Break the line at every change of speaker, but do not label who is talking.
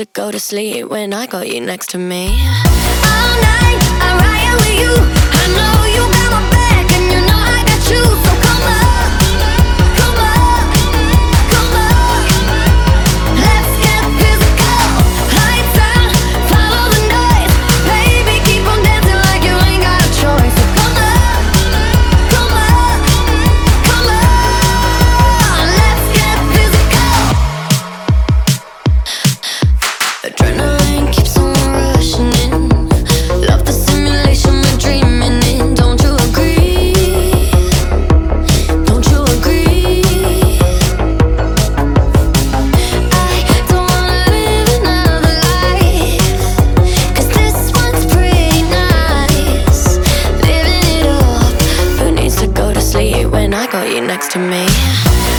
to go to sleep when I got you next to me.
All night, I'm riding with you. I know you got my back, and you know
I got you. next to me.